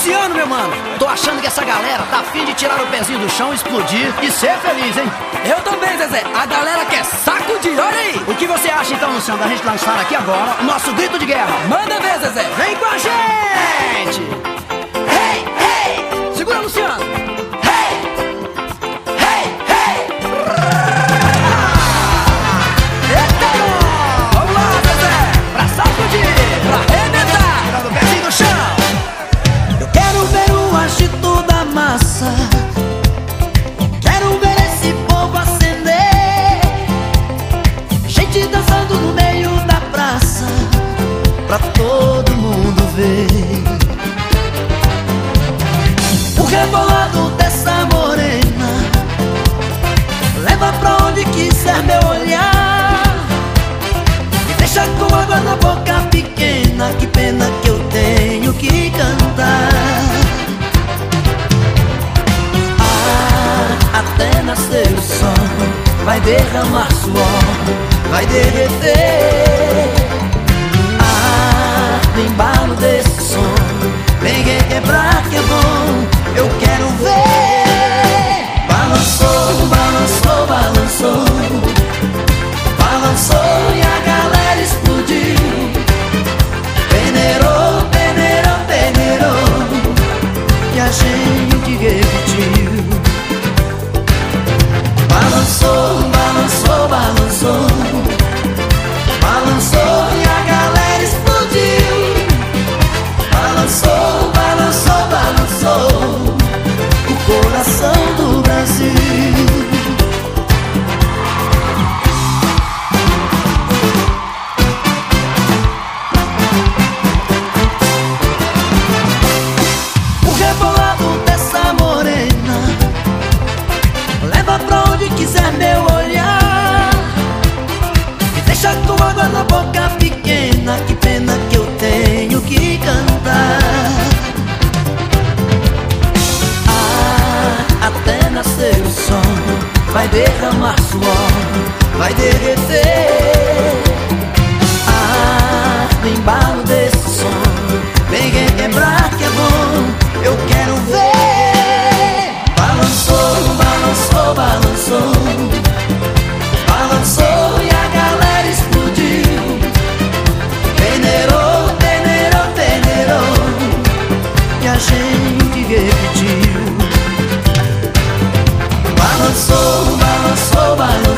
Luciano, meu mano. Tô achando que essa galera tá afim de tirar o pezinho do chão, explodir e ser feliz, hein? Eu também, Zezé. A galera quer sacudir, olha aí. O que você acha então, Luciano, da gente lançar aqui agora o nosso grito de guerra? Manda ver, Zezé. Vem com a gente! Pra todo mundo ver. O rebolado dessa morena. Leva pra onde quiser meu olhar. Me deixa com água na boca pequena. Que pena que eu tenho que cantar. Ah, até nascer o sol, vai derramar suor, vai derreter. Vem quebrar que é bom, eu quero ver. Balançou, balançou, balançou, balançou e a galera explodiu. Peneirou, peneirou, peneirou. E a gente repetiu. Balançou, balançou, balançou. Balançou e a galera explodiu. Balançou, nascer o sol Vai derramar suor Vai derreter. Ah, no embalo desse som Vem quebrar que é bom Eu quero ver. Balançou, balançou, balançou. Balançou e a galera explodiu. Peneirou, peneirou, peneirou. E a gente repetiu Balançou, balançou, balançou